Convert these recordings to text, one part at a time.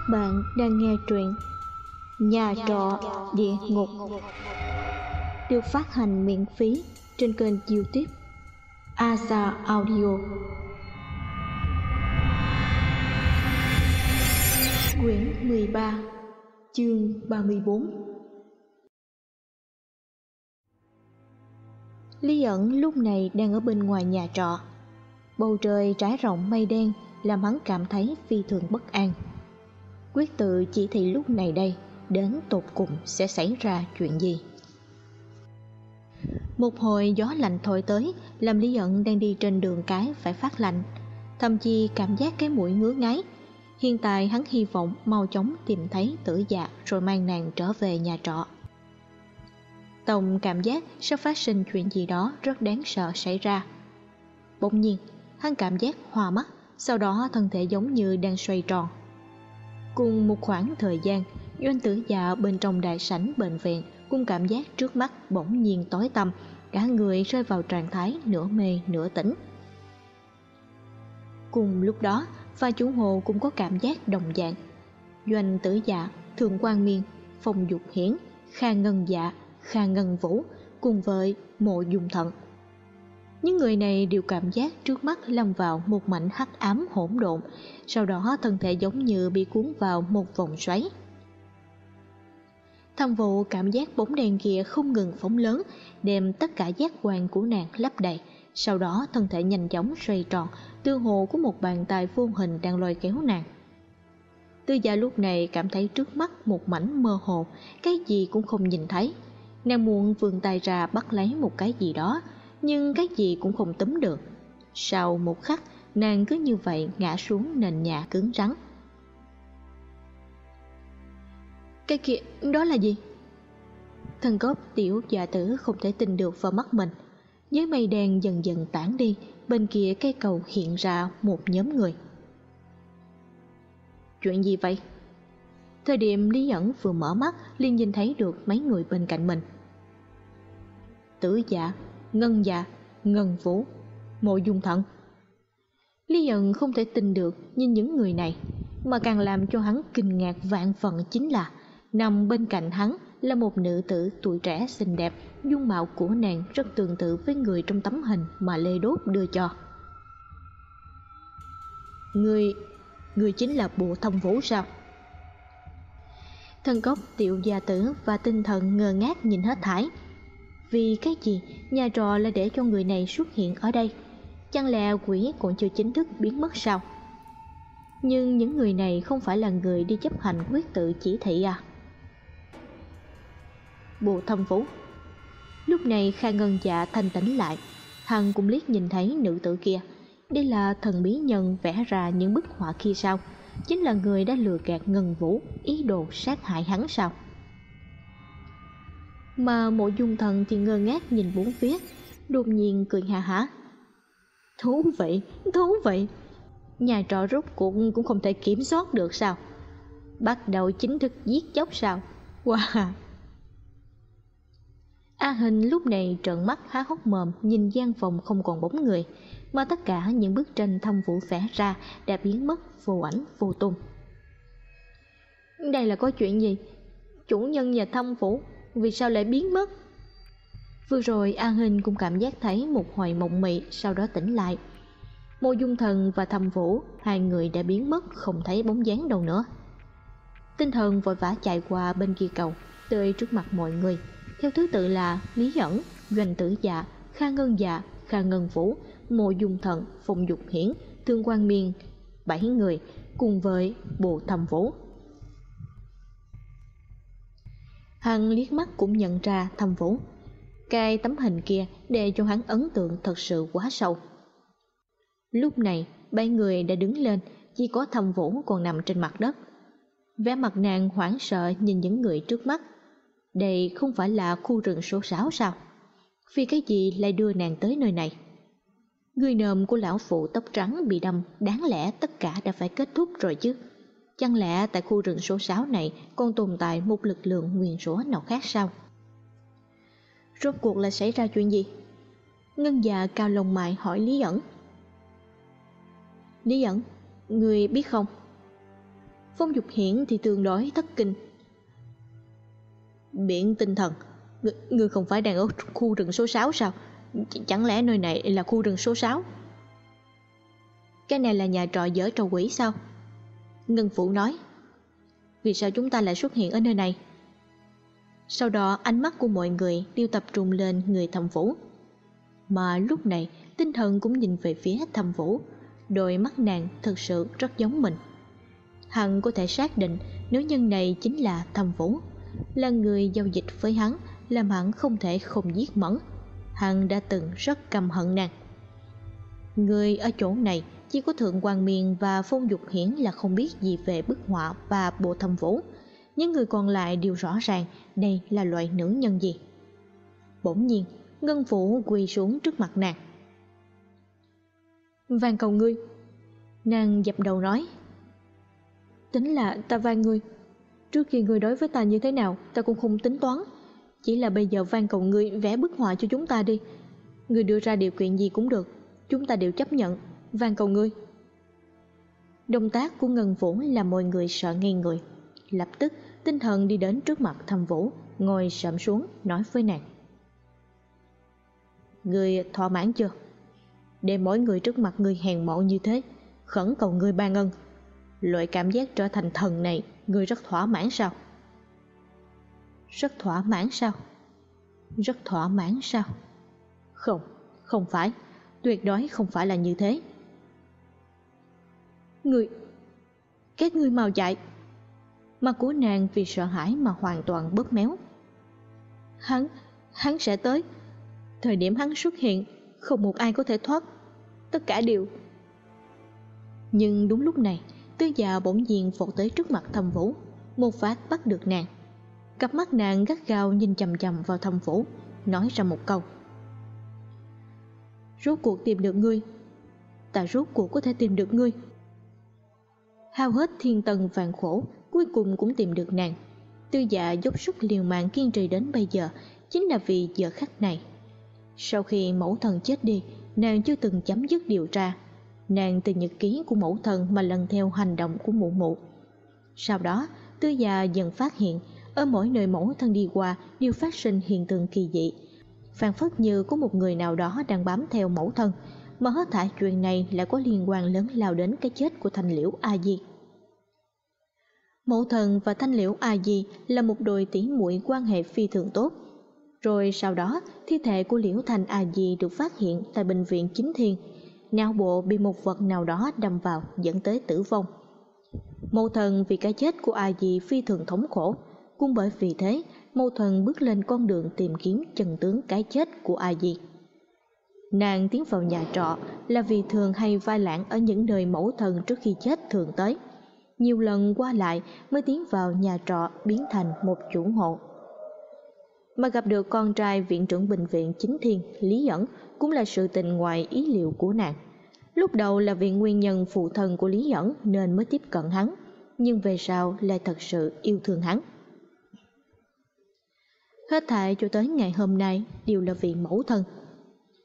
Các bạn đang nghe truyện Nhà trọ địa ngục. được phát hành miễn phí trên kênh youtube Asa Audio. Quyển 13 Chương 34 Lý ẩn lúc này đang ở bên ngoài nhà trọ. Bầu trời trải rộng mây đen làm hắn cảm thấy phi thường bất an quyết tự chỉ thị lúc này đây, đến tột cùng sẽ xảy ra chuyện gì? Một hồi gió lạnh thổi tới, làm lý ẩn đang đi trên đường cái phải phát lạnh. Thậm chí cảm giác cái mũi ngứa ngáy. Hiện tại hắn hy vọng mau chóng tìm thấy tử dạ rồi mang nàng trở về nhà trọ. Tổng cảm giác sắp phát sinh chuyện gì đó rất đáng sợ xảy ra. Bỗng nhiên, hắn cảm giác hòa mắt, sau đó thân thể giống như đang xoay tròn cùng một khoảng thời gian, doanh tử dạ bên trong đại sảnh bệnh viện cùng cảm giác trước mắt bỗng nhiên tối tăm, cả người rơi vào trạng thái nửa mê, nửa tỉnh. Cùng lúc đó, pha chủ hồ cũng có cảm giác đồng dạng. Doanh tử dạ thường quan miên phòng dục hiển, kha ngân dạ kha ngân vũ cùng với mộ dùng thận những người này đều cảm giác trước mắt lâm vào một mảnh hắc ám hỗn độn, sau đó thân thể giống như bị cuốn vào một vòng xoáy. Thâm vụ cảm giác bóng đèn kia không ngừng phóng lớn, đem tất cả giác quan của nàng lấp đầy, sau đó thân thể nhanh chóng xoay tròn tương hồ của một bàn tay vô hình đang lôi kéo nàng. Tư gia lúc này cảm thấy trước mắt một mảnh mơ hồ, cái gì cũng không nhìn thấy. Nàng muốn vươn tay ra bắt lấy một cái gì đó nhưng cái gì cũng không túm được. Sau một khắc, nàng cứ như vậy ngã xuống nền nhà cứng rắn. Cái kia, đó là gì? Thân cốt tiểu dạ tử không thể tin được vào mắt mình. Dưới mây đen dần dần tản đi, bên kia cây cầu hiện ra một nhóm người. Chuyện gì vậy? Thời điểm lý ẩn vừa mở mắt, liền nhìn thấy được mấy người bên cạnh mình. Tử dạ ngân dạ ngân vũ, mộ dung thận lý dần không thể tin được nhìn những người này, mà càng làm cho hắn kinh ngạc vạn phần chính là nằm bên cạnh hắn là một nữ tử tuổi trẻ xinh đẹp, dung mạo của nàng rất tương tự với người trong tấm hình mà lê đốt đưa cho. Người người chính là bộ thông vũ sao? Thân cốc, tiểu gia tử và tinh thần ngơ ngác nhìn hết thải vì cái gì? Nhà trọ lại để cho người này xuất hiện ở đây. Chẳng lẽ quỷ còn chưa chính thức biến mất sao? Nhưng những người này không phải là người đi chấp hành quyết tự chỉ thị à? Bộ thâm phú lúc này kha ngân dạ thanh tĩnh lại. Hằng cũng liếc nhìn thấy nữ tử kia. Đây là thần bí nhân vẽ ra những bức họa kia sao? Chính là người đã lừa gạt ngân vũ, ý đồ sát hại hắn sao? Mà mộ dung thần thì ngơ ngác nhìn bốn phía, đột nhiên cười hà hả. Thú vị thú vị. Nhà trọ rút cuộc cũng không thể kiểm soát được sao? Bắt đầu chính thức giết chóc sao? Wow. A hình lúc này trợn mắt há hốc mồm, nhìn gian phòng không còn bóng người, mà tất cả những bức tranh thâm vũ vẽ ra đã biến mất vô ảnh, vô tung. Đây là có chuyện gì? Chủ nhân nhà thâm vũ? Vì sao lại biến mất? Vừa rồi an hình cũng cảm giác thấy một hồi mộng mị, sau đó tỉnh lại. Mô dung thần và thầm vũ, hai người đã biến mất, không thấy bóng dáng đâu nữa. Tinh thần vội vã chạy qua bên kia cầu tươi trước mặt mọi người. Theo thứ tự là lý ẩn doanh tử dạ kha ngân dạ kha ngân vũ mộ dung thần phùng dục hiển, thương quan miên, bảy người, cùng với bộ thầm vũ. Hắn liếc mắt cũng nhận ra thâm vũ. Cái tấm hình kia để cho hắn ấn tượng thật sự quá sâu. Lúc này ba người đã đứng lên, Chỉ có thâm vũ còn nằm trên mặt đất. Vẻ mặt nàng hoảng sợ nhìn những người trước mắt. Đây không phải là khu rừng số 6 sao? Vì cái gì lại đưa nàng tới nơi này? Người nơm của lão phụ tóc trắng bị đâm, Đáng lẽ tất cả đã phải kết thúc rồi chứ. Chẳng lẽ tại khu rừng số 6 này còn tồn tại một lực lượng nguyên rủa nào khác sao? Rốt cuộc là xảy ra chuyện gì? Ngân già cao lồng mại hỏi Lý ẩn. Lý ẩn, người biết không? Phong Dục Hiển thì tương đối thất kinh. Biển tinh thần, người, người không phải đang ở khu rừng số 6 sao? Ch chẳng lẽ nơi này là khu rừng số 6? Cái này là nhà trọ dở trò quỷ sao? Ngân Phụ nói. Vì sao chúng ta lại xuất hiện ở nơi này? Sau đó ánh mắt của mọi người đều tập trung lên người thầm vũ. Mà lúc này tinh thần cũng nhìn về phía thầm vũ, đôi mắt nàng thật sự rất giống mình. Hằng có thể xác định nữ nhân này chính là thầm vũ, là người giao dịch với hắn, làm hắn không thể không giết mẫn. Hằng đã từng rất căm hận nàng. Người ở chỗ này chỉ có Thượng Hoàng Miền và Phong Dục Hiển là không biết gì về bức họa và bộ thầm vũ. Những người còn lại đều rõ ràng đây là loại nữ nhân gì. Bỗng nhiên, Ngân Phủ quỳ xuống trước mặt nàng. Van cầu ngươi. Nàng dập đầu nói. Tính là ta van ngươi. Trước khi ngươi đối với ta như thế nào, ta cũng không tính toán. Chỉ là bây giờ van cầu ngươi vẽ bức họa cho chúng ta đi. Ngươi đưa ra điều kiện gì cũng được, chúng ta đều chấp nhận van cầu ngươi. Động tác của ngân vũ làm mọi người sợ ngây người. Lập tức, tinh thần đi đến trước mặt thầm vũ, ngồi sẫm xuống, nói với nàng. Người thỏa mãn chưa? Để mỗi người trước mặt người hèn mọn như thế, khẩn cầu người ban ân. Loại cảm giác trở thành thần này người rất thỏa mãn sao? Rất thỏa mãn sao? Rất thỏa mãn sao? Không không phải. Tuyệt đối không phải là như thế. Người, Các ngươi mau chạy. Mặt của nàng vì sợ hãi mà hoàn toàn bớt méo. Hắn Hắn sẽ tới. Thời điểm hắn xuất hiện, Không một ai có thể thoát. Tất cả đều. Nhưng đúng lúc này Tư già bỗng nhiên vọt tới trước mặt thầm vũ, Một phát bắt được nàng. Cặp mắt nàng gắt gao nhìn chầm chầm vào thầm vũ, Nói ra một câu. Rốt cuộc tìm được ngươi. Ta rốt cuộc có thể tìm được ngươi hao hết thiên tân vạn khổ, cuối cùng cũng tìm được nàng. Tư dạ dốc sức liều mạng kiên trì đến bây giờ, chính là vì giờ khắc này. Sau khi mẫu thần chết đi, nàng chưa từng chấm dứt điều tra. Nàng từ nhật ký của mẫu thần mà lần theo hành động của mụ mụ. Sau đó, tư già dần phát hiện, ở mỗi nơi mẫu thân đi qua đều phát sinh hiện tượng kỳ dị. Phản phất như có một người nào đó đang bám theo mẫu thân mà hết thảy chuyện này lại có liên quan lớn lao đến cái chết của thanh liễu a di. Mẫu thần và thanh liễu a di là một đôi tỷ muội quan hệ phi thường tốt. Rồi sau đó, thi thể của liễu thành a di được phát hiện tại bệnh viện chính thiên. Não bộ bị một vật nào đó đâm vào dẫn tới tử vong. Mẫu thần vì cái chết của a di phi thường thống khổ. Cũng bởi vì thế, mẫu thần bước lên con đường tìm kiếm chân tướng cái chết của a di. Nàng tiến vào nhà trọ là vì thường hay vai lãng ở những nơi mẫu thần trước khi chết thường tới. Nhiều lần qua lại mới tiến vào nhà trọ biến thành một chủ hộ. Mà gặp được con trai viện trưởng bệnh viện chính thiên Lý Dẫn cũng là sự tình ngoài ý liệu của nàng. Lúc đầu là vì nguyên nhân phụ thân của Lý Dẫn nên mới tiếp cận hắn, nhưng về sau lại thật sự yêu thương hắn. Hết thảy cho tới ngày hôm nay đều là vì mẫu thân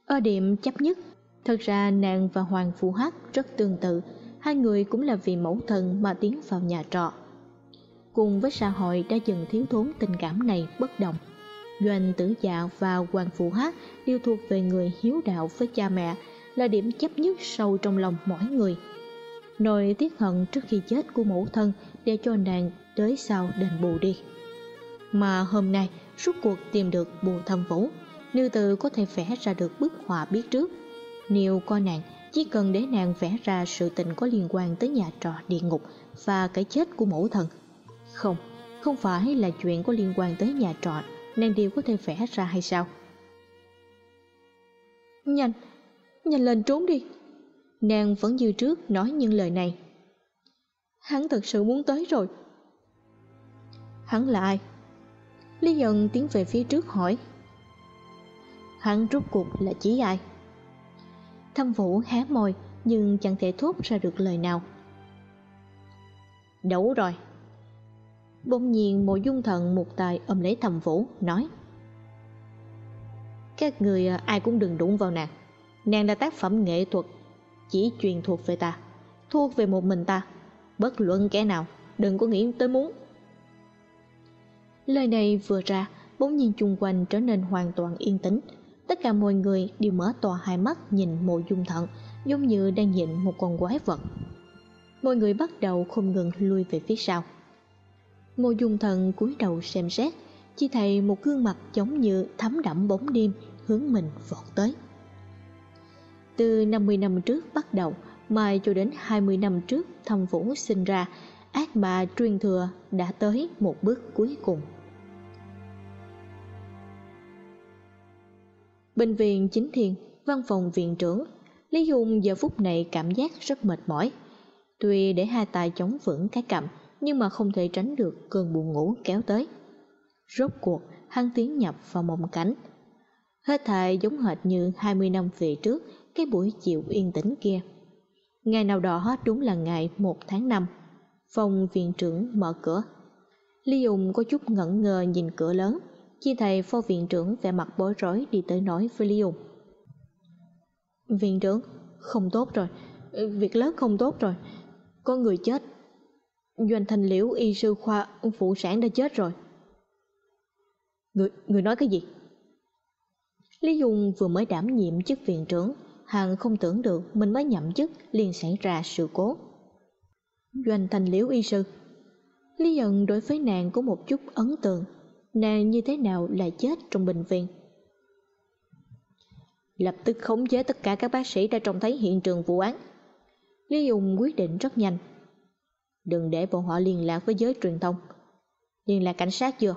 ở điểm chấp nhất. Thật ra nàng và hoàng phụ hắc rất tương tự. Hai người cũng là vì mẫu thân mà tiến vào nhà trọ. Cùng với xã hội đã dần thiếu thốn, tình cảm này bất đồng. Doanh tử dạ và hoàng phụ hắc đều thuộc về người hiếu đạo với cha mẹ, là điểm chấp nhất sâu trong lòng mỗi người. Nỗi tiếc hận trước khi chết của mẫu thân để cho nàng tới sau đền bù đi. Mà hôm nay, suốt cuộc tìm được bù thâm vũ Nư tự có thể vẽ ra được bức họa biết trước. Nếu coi nàng chỉ cần để nàng vẽ ra sự tình có liên quan tới nhà trọ địa ngục và cái chết của mẫu thần. Không, không phải là chuyện có liên quan tới nhà trọ Nàng đều có thể vẽ ra hay sao? Nhanh, nhanh lên trốn đi. Nàng vẫn như trước nói những lời này. Hắn thật sự muốn tới rồi. Hắn là ai? Lý dần tiến về phía trước hỏi hắn rút cuộc là chỉ ai? Thâm vũ há môi, nhưng chẳng thể thốt ra được lời nào. Đủ rồi. Bỗng nhiên một dung thần một tài ôm lấy thầm vũ, nói. Các người à, ai cũng đừng đụng vào nàng. Nàng là tác phẩm nghệ thuật, chỉ truyền thuộc về ta, thuộc về một mình ta. Bất luận kẻ nào, đừng có nghĩ tới muốn. Lời này vừa ra, bỗng nhiên chung quanh trở nên hoàn toàn yên tĩnh tất cả mọi người đều mở to hai mắt nhìn mộ dung thận giống như đang nhìn một con quái vật. Mọi người bắt đầu không ngừng lui về phía sau. Mộ dung thần cúi đầu xem xét, chỉ thấy một gương mặt giống như thấm đẫm bóng đêm hướng mình vọt tới. Từ 50 năm trước bắt đầu mai cho đến 20 năm trước, thâm vũ sinh ra, ác ma truyền thừa đã tới một bước cuối cùng. Bệnh viện chính thiền, văn phòng viện trưởng. Lý hùng giờ phút này cảm giác rất mệt mỏi. Tuy để hai tay chống vững cái cằm, nhưng mà không thể tránh được cơn buồn ngủ kéo tới. Rốt cuộc, hắn tiến nhập vào mộng cảnh. Hết thảy giống hệt như 20 năm về trước, cái buổi chiều yên tĩnh kia. Ngày nào đó đúng là ngày 1 tháng 5 phòng viện trưởng mở cửa. Lý Dùng có chút ngẩn ngơ nhìn cửa lớn. Chi thầy phó viện trưởng vẻ mặt bối rối đi tới nói với Lý Dùng Viện trưởng Không tốt rồi. Việc lớn không tốt rồi. Có người chết. Doanh thành liễu y sư khoa phụ sản đã chết rồi. Người, người nói cái gì? Lý Dung vừa mới đảm nhiệm chức viện trưởng Hàng không tưởng được mình mới nhậm chức liền xảy ra sự cố. Doanh thành liễu y sư. Lý Dận đối với nàng có một chút ấn tượng. Nàng như thế nào lại chết trong bệnh viện? Lập tức khống chế tất cả các bác sĩ đã trông thấy hiện trường vụ án. Lý Dung quyết định rất nhanh. Đừng để bọn họ liên lạc với giới truyền thông. Liên lạc cảnh sát chưa?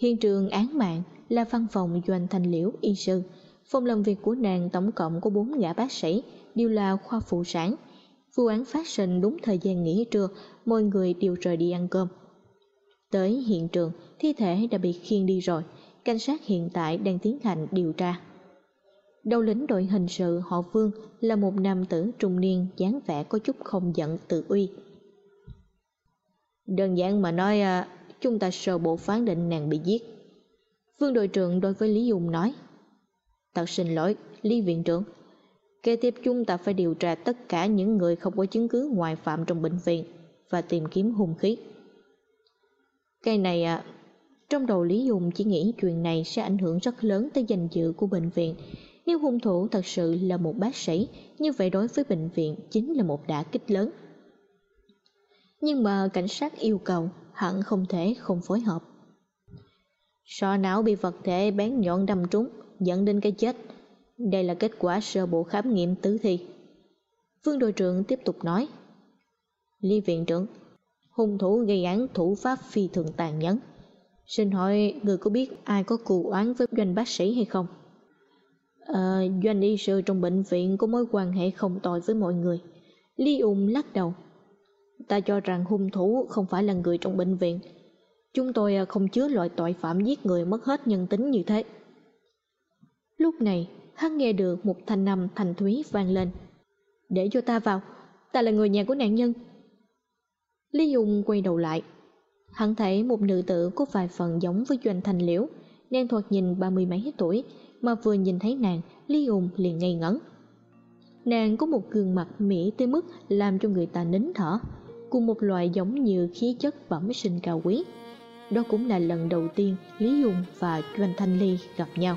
Hiện trường án mạng là văn phòng doanh thành liễu, y sư. Phòng làm việc của nàng tổng cộng có bốn gã bác sĩ, Đều là khoa phụ sản. Vụ án phát sinh đúng thời gian nghỉ trưa, Mọi người đều rời đi ăn cơm. Tới hiện trường Thi thể đã bị khiêng đi rồi Cảnh sát hiện tại đang tiến hành điều tra Đầu lĩnh đội hình sự họ Vương là một nam tử trung niên dáng vẻ có chút không giận tự uy. Đơn giản mà nói à, chúng ta sơ bộ phán định nàng bị giết. Vương đội trưởng đối với Lý Dung nói Thật xin lỗi, Lý viện trưởng Kế tiếp chúng ta phải điều tra tất cả những người không có chứng cứ ngoại phạm trong bệnh viện và tìm kiếm hung khí. Cái này à, trong đầu Lý Dung chỉ nghĩ chuyện này sẽ ảnh hưởng rất lớn tới danh dự của bệnh viện. Nếu hung thủ thật sự là một bác sĩ, như vậy đối với bệnh viện chính là một đả kích lớn. Nhưng mà cảnh sát yêu cầu hẳn không thể không phối hợp. Sọ não bị vật thể bén nhọn đâm trúng, dẫn đến cái chết. Đây là kết quả sơ bộ khám nghiệm tử thi. Vương đội trưởng tiếp tục nói. Lý viện trưởng, hung thủ gây án thủ pháp phi thường tàn nhẫn. Xin hỏi người có biết ai có cù oán với doanh bác sĩ hay không? À, doanh y sư trong bệnh viện có mối quan hệ không tồi với mọi người. Lý ung lắc đầu. Ta cho rằng hung thủ không phải là người trong bệnh viện. Chúng tôi à, không chứa loại tội phạm giết người mất hết nhân tính như thế. Lúc này, hắn nghe được một thanh âm thành thúy vang lên. Để cho ta vào, ta là người nhà của nạn nhân. Lý Dung quay đầu lại. Hắn thấy một nữ tử có vài phần giống với Doanh Thành Liễu, đang thoạt nhìn ba mươi mấy tuổi, mà vừa nhìn thấy nàng, Lý Dung liền ngây ngẩn. Nàng có một gương mặt mỹ tới mức làm cho người ta nín thở, cùng một loại giống như khí chất bẩm sinh cao quý. Đó cũng là lần đầu tiên Lý Dung và Doanh Thanh Ly gặp nhau.